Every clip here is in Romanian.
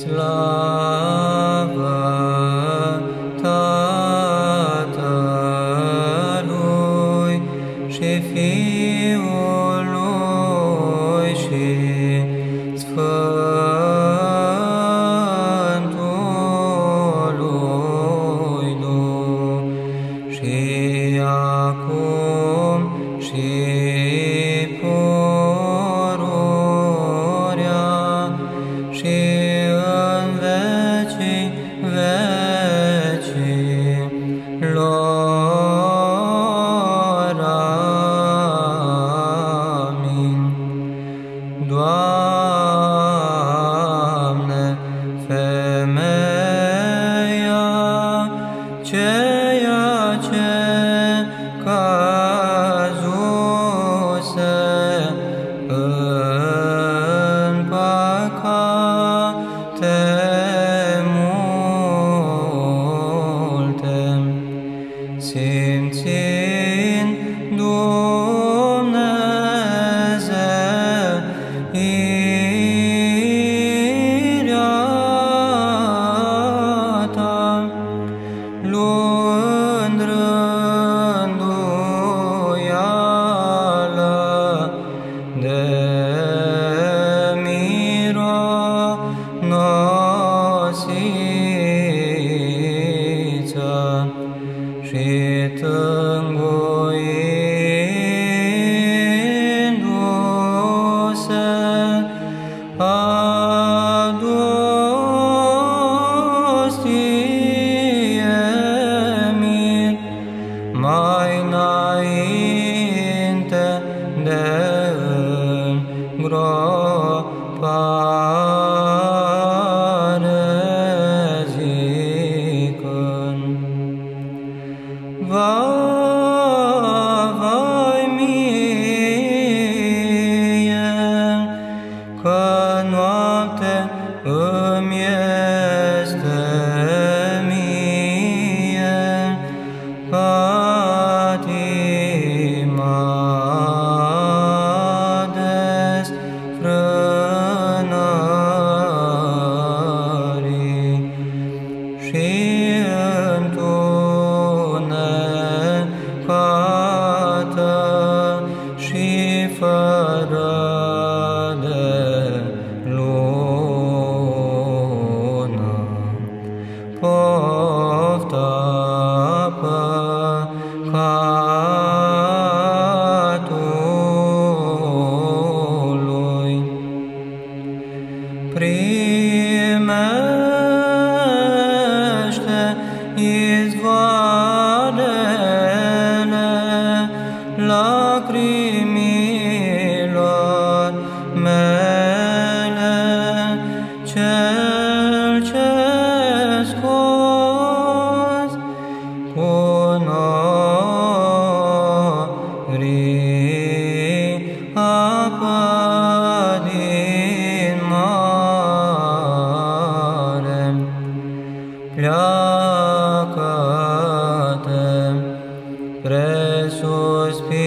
Slow. și tângur.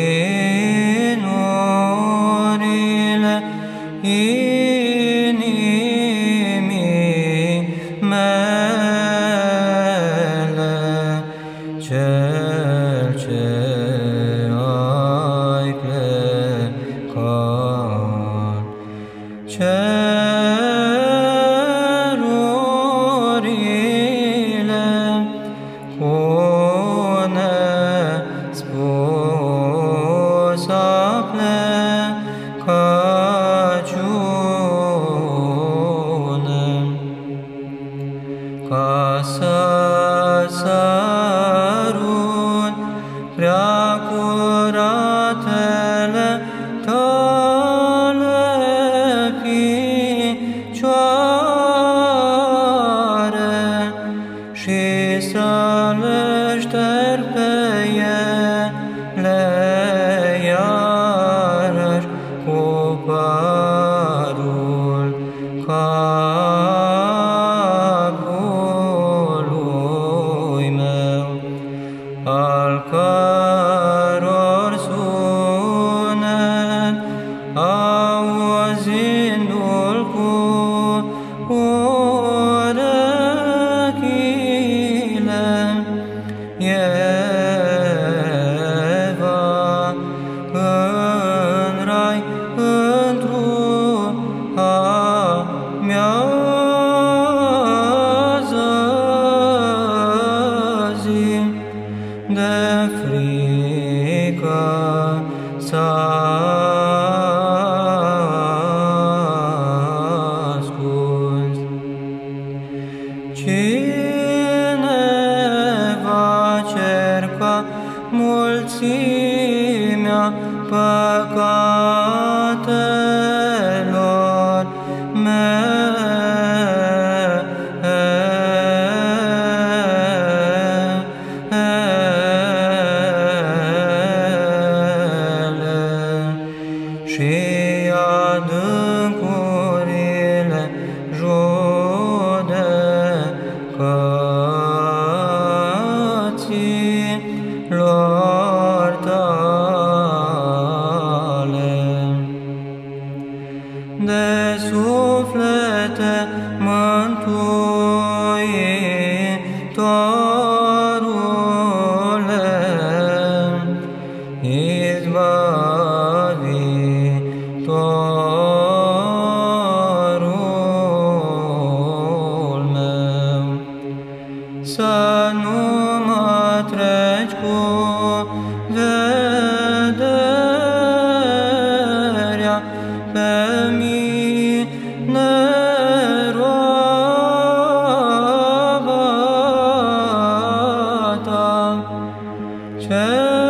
yeah Salvește adâncurile judecății lor tale. De suflete mântuitorule, izbăvitorul طار الموت سنوم أترجك ودرع فمي نرابطا شاء